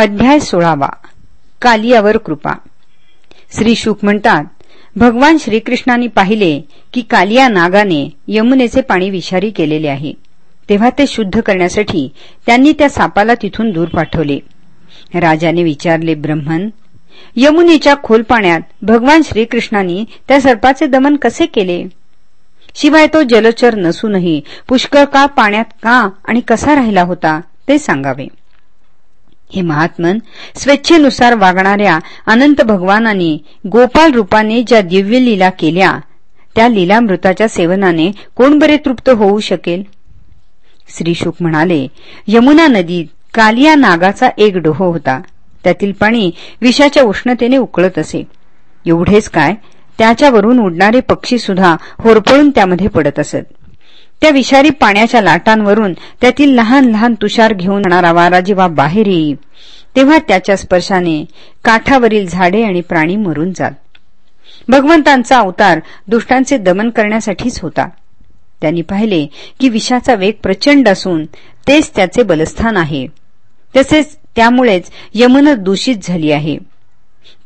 अध्याय सोळावा. कालियावर कृपा. श्री शुक म्हणतात भगवान श्रीकृष्णांनी पाहिले की कालिया नागाने यमुनेचे पाणी विषारी केलेले आहे. तेव्हा ते शुद्ध करण्यासाठी त्यांनी त्या सापाला तिथून दूर पाठवले. राजाने विचारले ब्रह्मन यमुनेच्या खोल पाण्यात भगवान श्रीकृष्णांनी त्या सर्पाचे दमन कसे केले? शिवाय तो जलचर नसूनही पुष्कळ काळ पाण्यात का आणि कसा राहिला होता ते सांगावे. हे महात्मन स्वेच्छेनुसार वागणाऱ्या अनंत भगवानांनी गोपाल रूपाने ज्या दिव्य लीला केल्या त्या लीलामृताच्या सेवनाने कोण बरे तृप्त होऊ शकेल? श्री शुक म्हणाले यमुना नदीत कालिया नागाचा एक डोह होता. त्यातील पाणी विषाच्या उष्णतेने उकळत असे. एवढेच काय? त्याच्यावरून उडणारे पक्षी सुद्धा होरपळून त्यामध्ये पडत असत. त्या विषारी पाण्याच्या लाटांवरून त्यातील लहान लहान तुषार घेऊन येणारा वारा जेव्हा बाहेर येई तेव्हा त्याच्या स्पर्शाने काठावरील झाडे आणि प्राणी मरून जात भगवंतांचा अवतार दुष्टांचे दमन करण्यासाठीच होता. त्यांनी पाहिले की विषाचा वेग प्रचंड असून तेच त्याचे बलस्थान आहे. तसेच त्यामुळेच यमुना दूषित झाली आहे.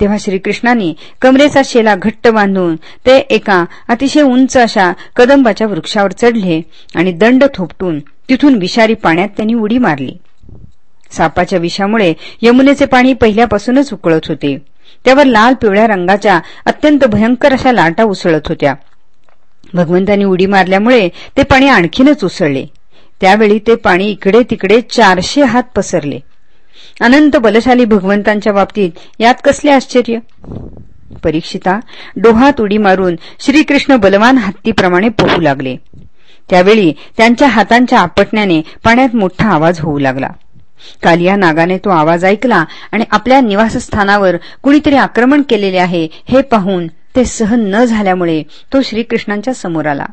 तेव्हा श्रीकृष्णांनी कमरेचा शेला घट्ट बांधून ते एका अतिशय उंच अशा कदंबाच्या वृक्षावर चढले आणि दंड थोपटून तिथून विषारी पाण्यात त्यांनी उडी मारली. सापाच्या विषामुळे यमुनेचे पाणी पहिल्यापासूनच उकळत होते. त्यावर लाल पिवळ्या रंगाच्या अत्यंत भयंकर अशा लाटा उसळत होत्या. भगवंतांनी उडी मारल्यामुळे ते पाणी आणखीनच उसळले. त्यावेळी ते पाणी इकडे तिकडे चारशे हात पसरले. अनंत बलशाली भगवंतांच्या बाबतीत यात कसले आश्चर्य? परीक्षिता डोहात उडी मारून श्रीकृष्ण बलवान हत्तीप्रमाणे पोहू लागले. त्यावेळी त्यांच्या हातांच्या आपटण्याने पाण्यात मोठा आवाज होऊ लागला. काल या नागाने तो आवाज ऐकला आणि आपल्या निवासस्थानावर कुणीतरी आक्रमण केलेले आहे हे पाहून ते सहन न झाल्यामुळे तो श्रीकृष्णांच्या समोर आला.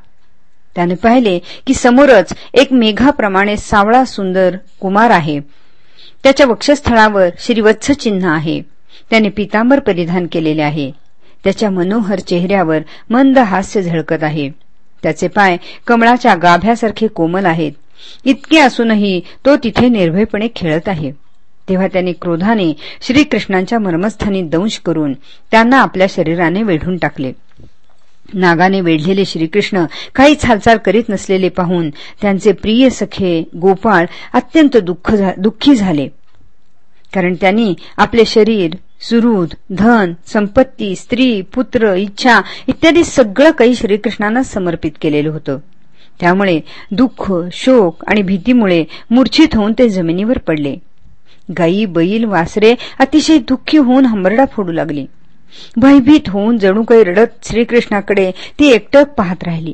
त्याने पाहिले की समोरच एक मेघाप्रमाणे सावळा सुंदर कुमार आहे. त्याच्या वक्षस्थळावर श्रीवत्स चिन्ह आहे. त्याने पितांबर परिधान केलेले आहे. त्याच्या मनोहर चेहऱ्यावर मंद हास्य झळकत आहे. त्याचे पाय कमळाच्या गाभ्यासारखे कोमल आहेत. इतके असूनही तो तिथे निर्भयपणे खेळत आहे. तेव्हा त्याने क्रोधाने श्रीकृष्णांच्या मर्मस्थानी दंश करून त्यांना आपल्या शरीराने वेढून टाकले. नागाने वेढलेले श्रीकृष्ण काहीच हालचाल करीत नसलेले पाहून त्यांचे प्रिय सखे गोपाळ अत्यंत दुःखी झाले. कारण त्यांनी आपले शरीर सुरूद धन संपत्ती स्त्री पुत्र इच्छा इत्यादी सगळं काही श्रीकृष्णांना समर्पित केलेलं होतं. त्यामुळे दुःख शोक आणि भीतीमुळे मूर्छित होऊन ते जमिनीवर पडले. गायी बैल वासरे अतिशय दुःखी होऊन हंबरडा फोडू लागली. भयभीत होऊन जणू काही रडत श्रीकृष्णाकडे ती एकटक पाहत राहिली.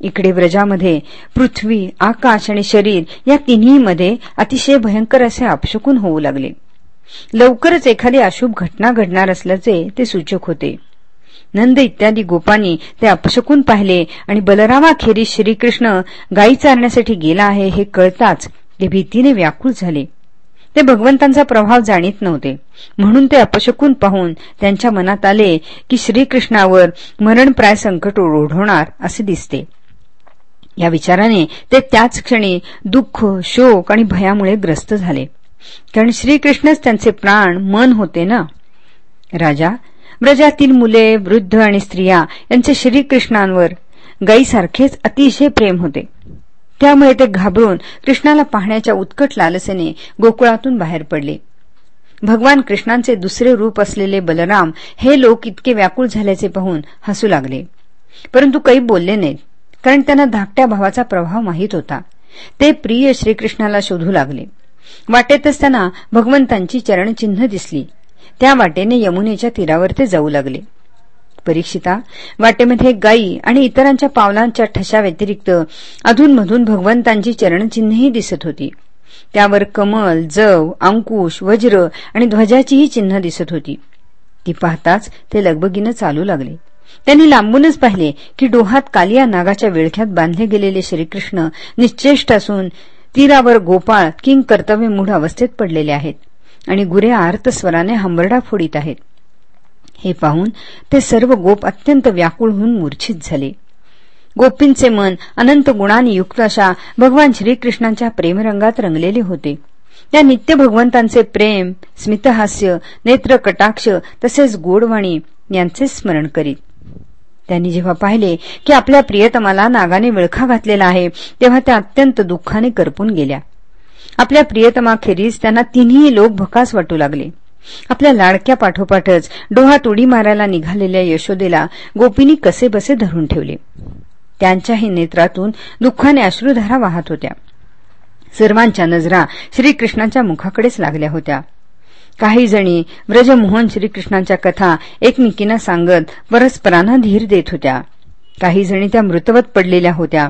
इकडे व्रजामध्ये पृथ्वी आकाश आणि शरीर या तिन्हीमध्ये अतिशय भयंकर असे अपशकून होऊ लागले. लवकरच एखादी अशुभ घटना घडणार असल्याचे ते सूचक होते. नंद इत्यादी गोपांनी ते अपशकून पाहिले आणि बलरामाखेरीज श्रीकृष्ण गायी चारण्यासाठी गेला आहे हे कळताच ते भीतीने व्याकुळ झाले. ते भगवंतांचा प्रभाव जाणीत नव्हते. म्हणून ते अपशकून पाहून त्यांच्या मनात आले की श्रीकृष्णावर मरणप्राय संकट ओढवणार असे दिसते. या विचाराने ते त्याच क्षणी दुःख शोक आणि भयामुळे ग्रस्त झाले. कारण श्रीकृष्णच त्यांचे प्राण मन होते ना? राजा ब्रजातील मुले वृद्ध आणि स्त्रिया यांचे श्रीकृष्णांवर गाईसारखेच अतिशय प्रेम होते. त्यामुळे ते घाबरून कृष्णाला पाहण्याच्या उत्कट लालसेने गोकुळातून बाहेर पडले. भगवान कृष्णांचे दुसरे रूप असलेले बलराम हे लोक इतके व्याकुळ झाल्याचे पाहून हसू लागले. परंतु काही बोलले नाहीत कारण त्यांना धाकट्या भावाचा प्रभाव माहीत होता. ते प्रिय श्रीकृष्णाला शोधू लागले. वाटेतच त्यांना भगवंतांची चरणचिन्ह दिसली. त्या वाटेने यमुनेच्या तीरावर ते जाऊ लागले. परीक्षिता वाटेमध्ये गायी आणि इतरांच्या पावलांच्या ठशा व्यतिरिक्त अधूनमधून भगवंतांची चरणचिन्हही दिसत होती. त्यावर कमल जव अंकुश वज्र आणि ध्वजाचीही चिन्ह दिसत होती. ती पाहताच ते लगबगीनं चालू लागले. त्यांनी लांबूनच पाहिले की डोहात कालिया नागाच्या विळख्यात बांधले गेलेले श्रीकृष्ण निश्चेष्ट असून तीरावर गोपाळ किंग कर्तव्यमूढ अवस्थेत पडलेले आहेत आणि गुरे आर्त स्वराने हंबरडा फोडीत आहेत. हे पाहून ते सर्व गोप अत्यंत व्याकुळ होऊन मूर्छित झाले. गोपींचे मन अनंत गुणांनी युक्त अशा भगवान श्रीकृष्णांच्या प्रेमरंगात रंगलेले होते. त्या नित्य भगवंतांचे प्रेम स्मितहास्य नेत्र कटाक्ष तसेच गोडवाणी यांचे स्मरण करीत. त्यांनी जेव्हा पाहिले की आपल्या प्रियतमाला नागाने विळखा घातलेला आहे तेव्हा त्या अत्यंत दुःखाने करपून गेल्या. आपल्या प्रियतमाखेरीज त्यांना तिन्ही लोक भकास वाटू लागले. आपल्या लाडक्या पाठोपाठच डोहात उडी मारायला निघालेल्या यशोदेला गोपीनी कसे बसे धरून ठेवले. त्यांच्याही नेत्रातून दुःखाने अश्रुधारा वाहत होत्या. सर्वांच्या नजरा श्रीकृष्णाच्या मुखाकडेच लागल्या होत्या. काही जणी व्रजमोहन श्रीकृष्णांच्या कथा एकमेकींना सांगत परस्परांना धीर देत होत्या. काही जणी त्या मृतवत पडलेल्या होत्या.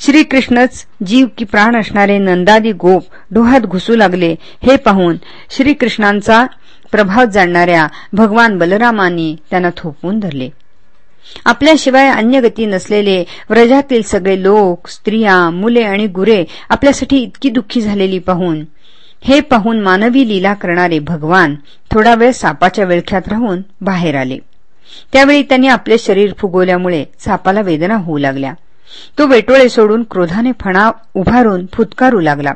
श्रीकृष्णच जीव की प्राण असणारे नंदादी गोप डोहात घुसू लागले. हे पाहून श्रीकृष्णांचा प्रभाव जाणणाऱ्या भगवान बलरामांनी त्यांना थोपवून धरले. आपल्याशिवाय अन्य गती नसलेले व्रजातील सगळे लोक स्त्रिया मुले आणि गुरे आपल्यासाठी इतकी दुःखी झालेली पाहून हे पाहून मानवी लीला करणारे भगवान थोडा वेळ सापाच्या वेळख्यात राहून बाहेर आले. त्यावेळी त्यांनी आपले शरीर फुगवल्यामुळे सापाला वेदना होऊ लागल्या. तो वेटोळे सोडून क्रोधाने फणा उभारून फुतकारू लागला.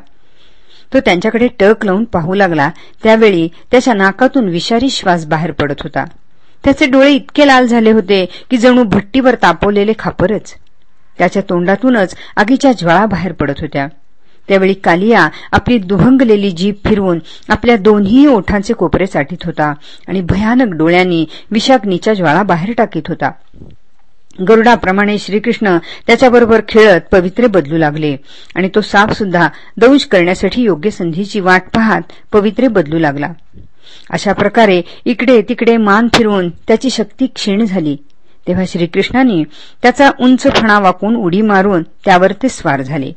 तो त्यांच्याकडे टक लावून पाहू लागला. त्यावेळी त्याच्या नाकातून विषारी श्वास बाहेर पडत होता. त्याचे डोळे इतके लाल झाले होते की जणू भट्टीवर तापवलेले खापरच. त्याच्या तोंडातूनच आगीच्या ज्वाळा बाहेर पडत होत्या. त्यावेळी कालिया आपली दुभंगलेली जीभ फिरवून आपल्या दोन्ही ओठांचे कोपरे साठीत होता आणि भयानक डोळ्यांनी विषाग्नीच्या ज्वाळा बाहेर टाकीत होता. गरुडाप्रमाणे श्रीकृष्ण त्याच्याबरोबर खेळत पवित्रे बदलू लागले. आणि तो साप सुद्धा दंश करण्यासाठी योग्य संधीची वाट पाहत पवित्रे बदलू लागला. अशा प्रकारे इकडे तिकडे मान फिरवून त्याची शक्ती क्षीण झाली. तेव्हा श्रीकृष्णांनी त्याचा उंच फणा वाकून उडी मारून त्यावर ते स्वार झाले.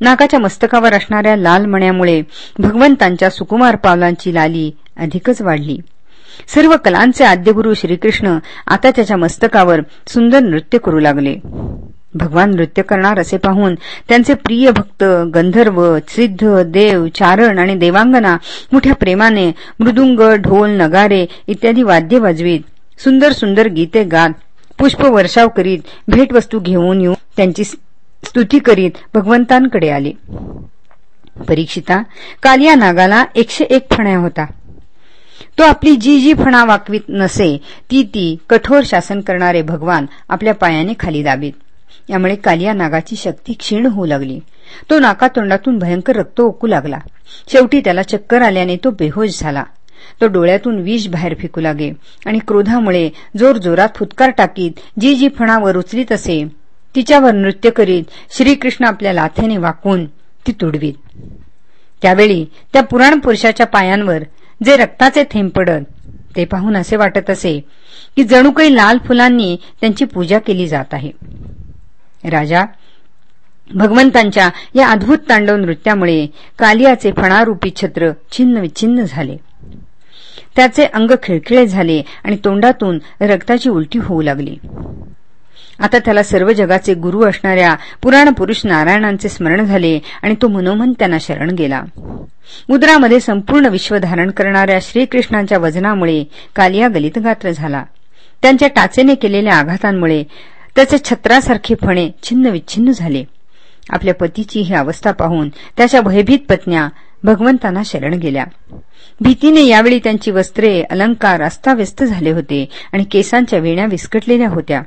नाकाच्या मस्तकावर असणाऱ्या लाल मण्यामुळे भगवंतांच्या सुकुमार पावलांची लाली अधिकच वाढली. सर्व कलांचे आद्यगुरु श्रीकृष्ण आता त्याच्या मस्तकावर सुंदर नृत्य करू लागले. भगवान नृत्य करणार असे पाहून त्यांचे प्रिय भक्त गंधर्व सिद्ध देव चारण आणि देवांगना मोठ्या प्रेमाने मृदुंग ढोल नगारे इत्यादी वाद्य वाजवीत सुंदर सुंदर गीते गात पुष्प वर्षाव करीत भेटवस्तू घेऊन येऊन त्यांची स्तुती करीत भगवंतांकडे आले. परीक्षिता काल या नागाला एकशे एक फण्या होता. तो आपली जी जी फणा वाकवीत नसे ती ती कठोर शासन करणारे भगवान आपल्या पायाने खाली दाबीत. यामुळे कालिया नागाची शक्ती क्षीण होऊ लागली. तो नाकातोंडातून भयंकर रक्त ओकू लागला. शेवटी त्याला चक्कर आल्याने तो बेहोश झाला. तो डोळ्यातून विष बाहेर फेकू लागे आणि क्रोधामुळे जोरजोरात फुतकार टाकीत जी जी फणावर उचलीत असे तिच्यावर नृत्य करीत श्रीकृष्ण आपल्या लाथेने वाकून ती तुडवीत. त्यावेळी त्या पुराण पुरुषाच्या पायांवर जे रक्ताचे थेंब पडत ते पाहून असे वाटत असे की जणू काही लाल फुलांनी त्यांची पूजा केली जात आहे. राजा भगवंतांच्या या अद्भुत तांडव नृत्यामुळे कालियाचे फणारूपी छत्र छिन्न विच्छिन्न झाले. त्याचे अंग खिळखिळे झाले आणि तोंडातून रक्ताची उलटी होऊ लागली. आता त्याला सर्व जगाचे गुरु असणाऱ्या पुराण पुरुष नारायणांचे स्मरण झाले आणि तो मनोमन त्यांना शरण गेला. मुद्रामध्ये संपूर्ण विश्व धारण करणाऱ्या श्रीकृष्णांच्या वजनामुळे कालिया गलितगात्र झाला. त्यांच्या टाचेने केलेल्या आघातांमुळे त्याचे छत्रासारखे फणे छिन्नविच्छिन्न झाले. आपल्या पतीची ही अवस्था पाहून त्याच्या भयभीत पत्न्या भगवंतांना शरण गेल्या. भीतीने यावेळी त्यांची वस्त्रे अलंकार अस्ताव्यस्त झाले होते आणि केसांच्या वेण्या विस्कटलेल्या होत्या.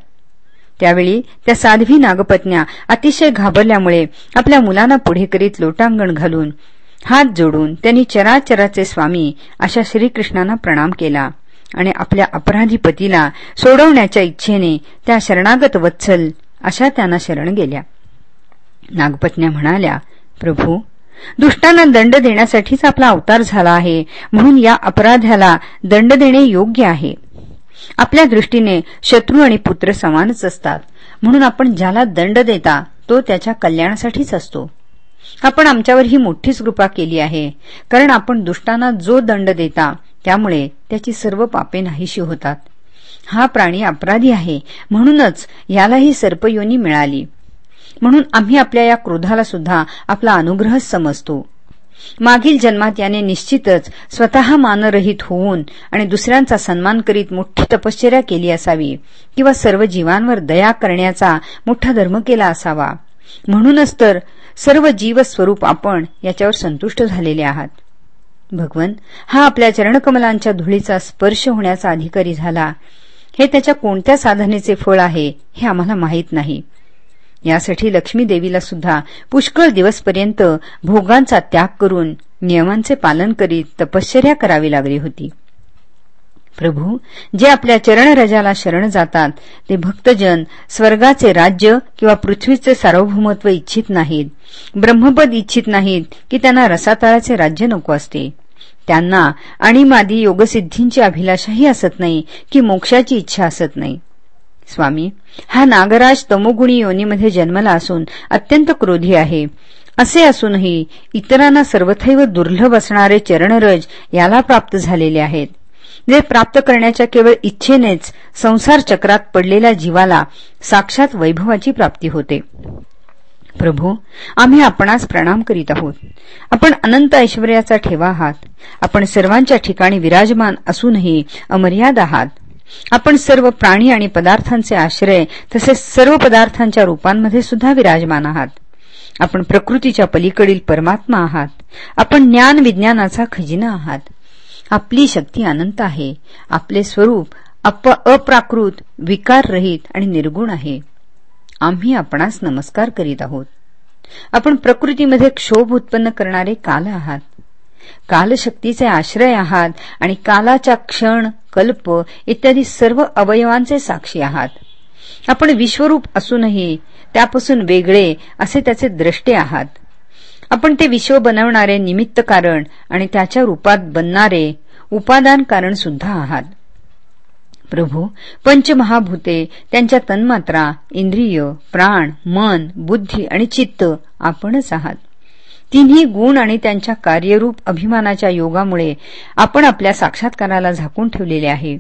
त्यावेळी त्या साध्वी नागपत्न्या अतिशय घाबरल्यामुळे आपल्या मुलांना पुढे करीत लोटांगण घालून हात जोडून त्यांनी चराचराचे स्वामी अशा श्रीकृष्णांना प्रणाम केला आणि आपल्या अपराधी पतीला सोडवण्याच्या इच्छेने त्या शरणागत वत्सल अशा त्यांना शरण गेल्या. नागपत्न्या म्हणाल्या प्रभू दुष्टांना दंड देण्यासाठीच आपला अवतार झाला आहे म्हणून या अपराध्याला दंड देणे योग्य आहे. आपल्या दृष्टीने शत्रू आणि पुत्र समानच असतात. म्हणून आपण ज्याला दंड देता तो त्याच्या कल्याणासाठीच असतो. आपण आमच्यावर ही मोठीच कृपा केली आहे. कारण आपण दुष्टांना जो दंड देता त्यामुळे त्याची सर्व पापे नाहीशी होतात. हा प्राणी अपराधी आहे. म्हणूनच यालाही सर्पयोनी मिळाली. म्हणून आम्ही आपल्या या क्रोधाला सुद्धा आपला अनुग्रहच समजतो. मागील जन्मात याने निश्चितच स्वतः मानरहित होऊन आणि दुसऱ्यांचा सन्मान करीत मोठी तपश्चर्या केली असावी किंवा सर्व जीवांवर दया करण्याचा मोठा धर्म केला असावा. म्हणूनच तर सर्व जीवस्वरूप आपण याच्यावर संतुष्ट झालेले आहात. भगवन हा आपल्या चरणकमलांच्या धुळीचा स्पर्श होण्याचा अधिकारी झाला. हे त्याच्या कोणत्या साधनेचे फळ आहे हे आम्हाला माहीत नाही. यासाठी लक्ष्मी देवीला सुद्धा पुष्कळ दिवसपर्यंत भोगांचा त्याग करून नियमांचे पालन करीत तपश्चर्या करावी लागली होती. प्रभू जे आपल्या चरणरजाला शरण जातात ते भक्तजन स्वर्गाचे राज्य किंवा पृथ्वीचे सार्वभौमत्व इच्छित नाहीत. ब्रह्मपद इच्छित नाहीत की त्यांना रसातळाचे राज्य नको असते. त्यांना आणि मादी योगसिद्धींची अभिलाषाही असत नाही की मोक्षाची इच्छा असत नाही. स्वामी हा नागराज तमोगुणी योनीमध्ये जन्मला असून अत्यंत क्रोधी आहे. असे असूनही इतरांना सर्वथैव दुर्लभ असणारे चरणरज याला प्राप्त झालेले आहेत. जे प्राप्त करण्याच्या केवळ इच्छेनेच संसार चक्रात पडलेल्या जीवाला साक्षात वैभवाची प्राप्ती होते. प्रभू आम्ही आपणास प्रणाम करीत आहोत. आपण अनंत ऐश्वर्याचा ठेवा आहात. आपण सर्वांच्या ठिकाणी विराजमान असूनही अमर्याद आहात. आपण सर्व प्राणी आणि पदार्थांचे आश्रय तसेच सर्व पदार्थांच्या रूपांमध्ये सुद्धा विराजमान आहात. आपण प्रकृतीच्या पलीकडील परमात्मा आहात. आपण ज्ञान विज्ञानाचा खजिना आहात. आपली शक्ती अनंत आहे. आपले स्वरूप अप्राकृत विकाररहित आणि निर्गुण आहे. आम्ही आपणास नमस्कार करीत आहोत. आपण प्रकृतीमध्ये क्षोभ उत्पन्न करणारे काल आहात. कालशक्तीचे आश्रय आहात आणि कालाच्या क्षण कल्प इत्यादी सर्व अवयवांचे साक्षी आहात. आपण विश्वरूप असूनही त्यापासून वेगळे असे त्याचे द्रष्टे आहात. आपण ते विश्व बनवणारे निमित्त कारण आणि त्याच्या रूपात बनणारे उपादान कारण सुद्धा आहात. प्रभू पंचमहाभूते त्यांच्या तन्मात्रा इंद्रिय प्राण मन बुद्धी आणि चित्त आपणच आहात. तिन्ही गुण आणि त्यांच्या कार्यरूप अभिमानाच्या योगामुळे आपण आपल्या साक्षात्काराला झाकून ठेवलेले आहे.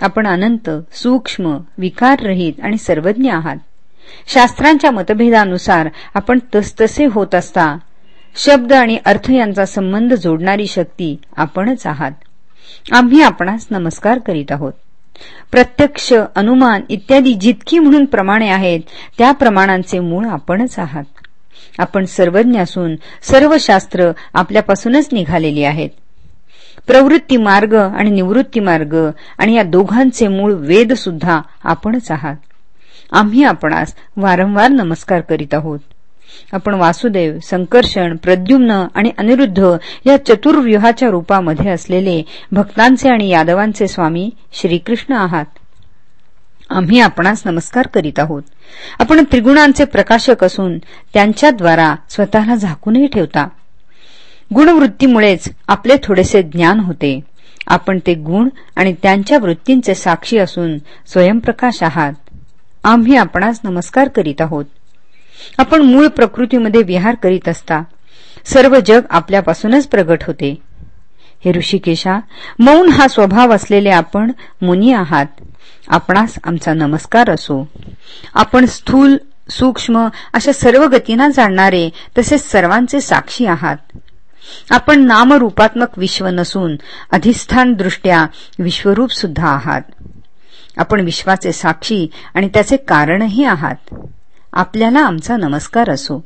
आपण अनंत सूक्ष्म विकाररहित आणि सर्वज्ञ आहात. शास्त्रांच्या मतभेदानुसार आपण तसतसे होत असता शब्द आणि अर्थ यांचा संबंध जोडणारी शक्ती आपणच आहात. आम्ही आपणास नमस्कार करीत आहोत. प्रत्यक्ष अनुमान इत्यादी जितकी म्हणून प्रमाणे आहेत त्या प्रमाणांचे मूळ आपणच आहात. आपण सर्वज्ञ असून सर्व शास्त्र आपल्यापासूनच निघालेली आहेत. प्रवृत्ती मार्ग आणि निवृत्ती मार्ग आणि या दोघांचे मूळ वेद सुद्धा आपणच आहात. आम्ही आपणास वारंवार नमस्कार करीत आहोत. आपण वासुदेव संकर्षण प्रद्युम्न आणि अनिरुद्ध या चतुर्व्यूहाच्या रूपामध्ये असलेले भक्तांचे आणि यादवांचे स्वामी श्रीकृष्ण आहात. आम्ही आपणास नमस्कार करीत आहोत. आपण त्रिगुणांचे प्रकाशक असून त्यांच्याद्वारा स्वतःला झाकूनही ठेवता. गुणवृत्तीमुळेच आपले थोडेसे ज्ञान होते. आपण ते गुण आणि त्यांच्या वृत्तींचे साक्षी असून स्वयंप्रकाश आहात. आम्ही आपणास नमस्कार करीत आहोत. आपण मूळ प्रकृतीमध्ये विहार करीत असता. सर्व जग आपल्यापासूनच प्रगट होते. हे ऋषिकेशा मौन हा स्वभाव असलेले आपण मुनी आहात. आपणास आमचा नमस्कार असो. आपण स्थूल सूक्ष्म अशा सर्व गतींना जाणणारे तसेच सर्वांचे साक्षी आहात. आपण नामरूपात्मक विश्व नसून अधिष्ठान दृष्ट्या विश्वरूप सुद्धा आहात. आपण विश्वाचे साक्षी आणि त्याचे कारणही आहात. आपल्याला आमचा नमस्कार असो.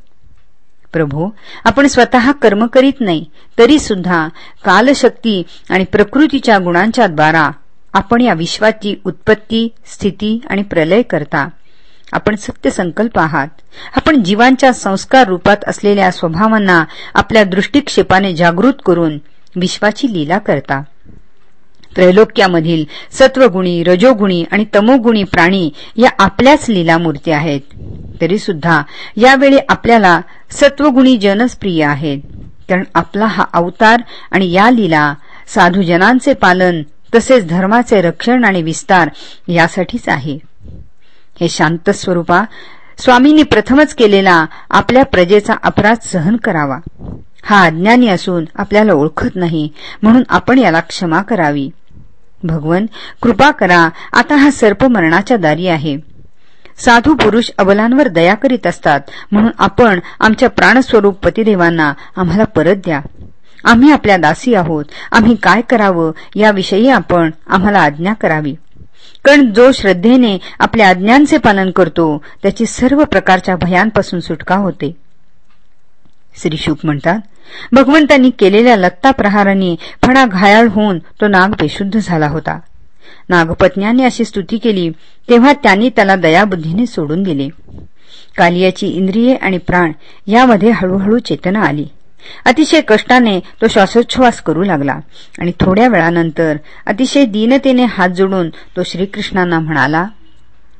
प्रभो आपण स्वतः कर्म करीत नाही तरी सुद्धा कालशक्ती आणि प्रकृतीच्या गुणांच्या द्वारा आपण या विश्वाची उत्पत्ती स्थिती आणि प्रलय करता. आपण सत्य संकल्प आहात. आपण जीवांच्या संस्कार रूपात असलेल्या स्वभावांना आपल्या दृष्टिक्षेपाने जागृत करून विश्वाची लीला करता. त्रैलोक्यामधील सत्वगुणी रजोगुणी आणि तमोगुणी प्राणी या आपल्याच लीलामूर्ती आहेत. तरी सुद्धा यावेळी आपल्याला सत्वगुणी जनच प्रिय आहेत. कारण आपला हा अवतार आणि या लीला साधूजनांचे पालन तसेच धर्माचे रक्षण आणि विस्तार यासाठीच आहे. हे शांत स्वरूपा स्वामींनी प्रथमच केलेला आपल्या प्रजेचा अपराध सहन करावा. हा अज्ञानी असून आपल्याला ओळखत नाही म्हणून आपण याला क्षमा करावी. भगवन कृपा करा आता हा सर्प मरणाच्या दारी आहे. साधू पुरुष अबलांवर दया करीत असतात म्हणून आपण आमच्या प्राणस्वरूप पतिदेवांना आम्हाला परत द्या. आम्ही आपल्या दासी आहोत. आम्ही काय करावं याविषयी आपण आम्हाला आज्ञा करावी. कारण जो श्रद्धेने आपल्या आज्ञांचे पालन करतो त्याची सर्व प्रकारच्या भयांपासून सुटका होते. श्री शुक म्हणतात भगवंतांनी केलेल्या लत्ता प्रहाराने फणा घायाळ होऊन तो नाग बेशुद्ध झाला होता. नागपत्न्याने अशी स्तुती केली तेव्हा त्यांनी त्याला दयाबुद्धीने सोडून दिले. कालियाची इंद्रिये आणि प्राण यामध्ये हळूहळू चेतना आली. अतिशय कष्टाने तो श्वासोच्छवास करू लागला. आणि थोड्या वेळानंतर अतिशय दीनतेने हात जोडून तो श्रीकृष्णांना म्हणाला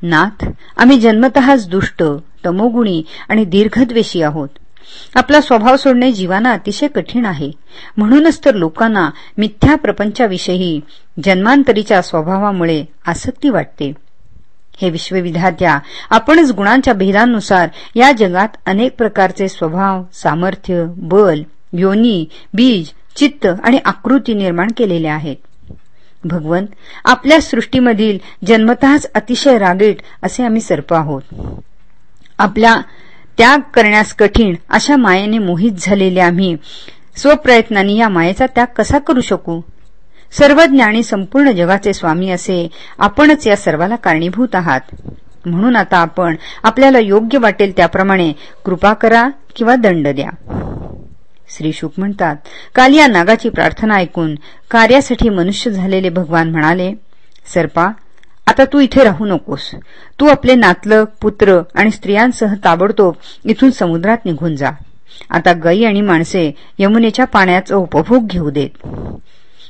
नाथ आम्ही जन्मतःच दुष्ट तमोगुणी आणि दीर्घद्वेषी आहोत. आपला स्वभाव सोडणे जीवाना अतिशय कठीण आहे. म्हणूनच तर लोकांना मिथ्या प्रपंचाविषयी जन्मांतरीच्या स्वभावामुळे आसक्ती वाटते. हे विश्वविधात्या आपणच गुणांच्या भेदांनुसार या जगात अनेक प्रकारचे स्वभाव सामर्थ्य बल योनी बीज चित्त आणि आकृती निर्माण केलेले आहेत. भगवंत आपल्या सृष्टीमधील जन्मतःच अतिशय रागीट असे आम्ही सर्प आहोत. आपल्या त्याग करण्यास कठीण अशा मायेने मोहित झालेले आम्ही स्वप्रयत्नांनी या मायेचा त्याग कसा करू शकू? सर्वज्ञ आणि संपूर्ण जगाचे स्वामी असे आपणच या सर्वाला कारणीभूत आहात. म्हणून आता आपण आपल्याला योग्य वाटेल त्याप्रमाणे कृपा करा किंवा दंड द्या. श्री शुक म्हणतात काल या नागाची प्रार्थना ऐकून कार्यासाठी मनुष्य झालेले भगवान म्हणाले सर्पा आता तू इथे राहू नकोस. तू आपले नातलग पुत्र आणि स्त्रियांसह ताबडतोब इथून समुद्रात निघून जा. आता गई आणि माणसे यमुनेच्या पाण्याचा उपभोग घेऊ देत.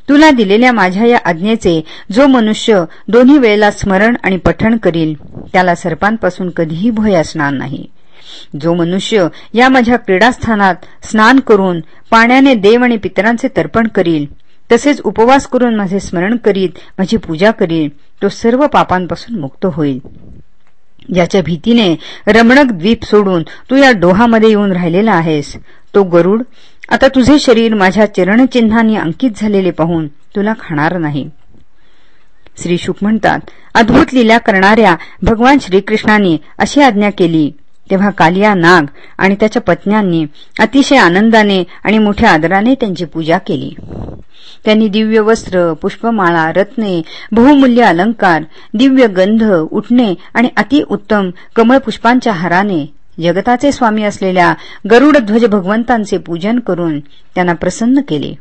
तुला दिलेल्या माझ्या या आज्ञेचे जो मनुष्य दोन्ही वेळेला स्मरण आणि पठण करील त्याला सर्पांपासून कधीही भय असणार नाही. जो मनुष्य या माझ्या क्रीडास्थानात स्नान करून पाण्याने देव आणि पितरांचे तर्पण करील तसेच उपवास करून माझे स्मरण करीत माझी पूजा करील तो सर्व पापांपासून मुक्त होईल. ज्याच्या भीतीने रमणक द्वीप सोडून तू या डोहामध्ये येऊन राहिलेला आहेस. तो गरुड आता तुझे शरीर माझ्या चरणचिन्हांनी अंकित झालेले पाहून तुला खाणार नाही. श्री शुक म्हणतात अद्भुत लिला करणाऱ्या भगवान श्रीकृष्णाने अशी आज्ञा केली. तेव्हा कालिया नाग आणि त्याच्या पत्न्यांनी अतिशय आनंदाने आणि मोठ्या आदराने त्यांची पूजा केली. त्यांनी दिव्य वस्त्र पुष्पमाळा रत्ने बहुमूल्य अलंकार दिव्य गंध उठणे आणि अतिउत्तम कमळपुष्पांच्या हाराने जगताचे स्वामी असलेल्या गरुडध्वज भगवंतांचे पूजन करून त्यांना प्रसन्न केले.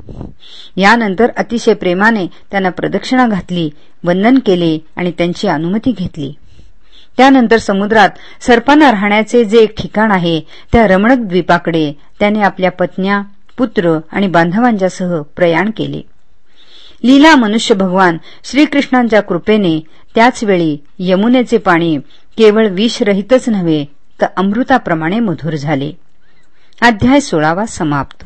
यानंतर अतिशय प्रेमाने त्यांना प्रदक्षिणा घातली वंदन केले आणि त्यांची अनुमती घेतली. त्यानंतर समुद्रात सर्पांना राहण्याचे जे एक ठिकाण आहे त्या रमणक द्वीपाकडे त्याने आपल्या पत्न्या पुत्र आणि बांधवांच्यासह प्रयाण केले. लीला मनुष्य भगवान श्रीकृष्णांच्या कृपेने त्याचवेळी यमुनेचे पाणी केवळ विषरहितच नव्हे तर अमृताप्रमाणे मधुर झाले. अध्याय सोळावा समाप्त.